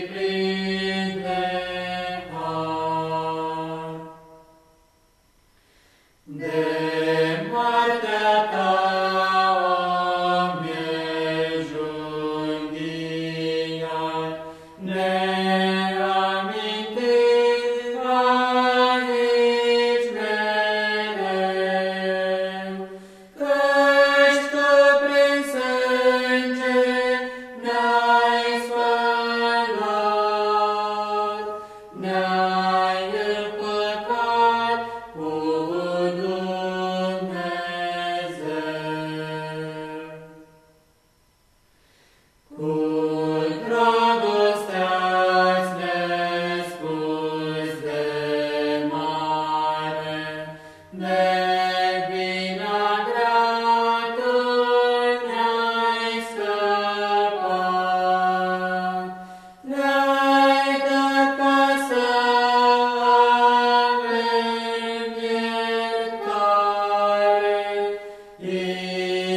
please.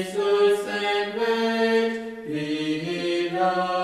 Jesus and wait, he loves.